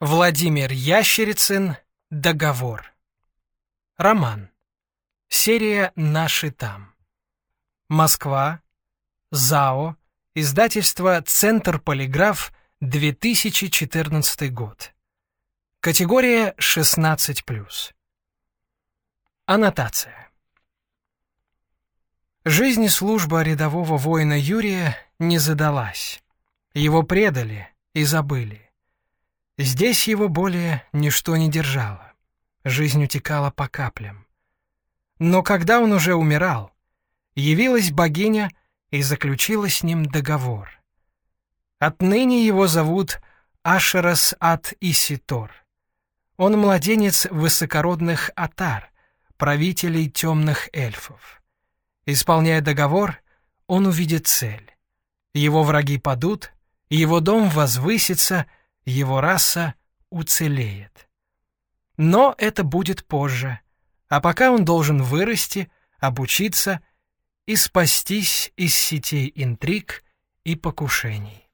Владимир Ящерицын «Договор». Роман. Серия «Наши там». Москва. ЗАО. Издательство «Центр Полиграф», 2014 год. Категория 16+. Аннотация. Жизнь и служба рядового воина Юрия не задалась. Его предали и забыли. Здесь его более ничто не держало. Жизнь утекала по каплям. Но когда он уже умирал, явилась богиня и заключила с ним договор. Отныне его зовут Ашерас ат Иситор. Он младенец высокородных Атар, правителей темных эльфов. Исполняя договор, он увидит цель. Его враги падут, его дом возвысится — его раса уцелеет. Но это будет позже, а пока он должен вырасти, обучиться и спастись из сетей интриг и покушений.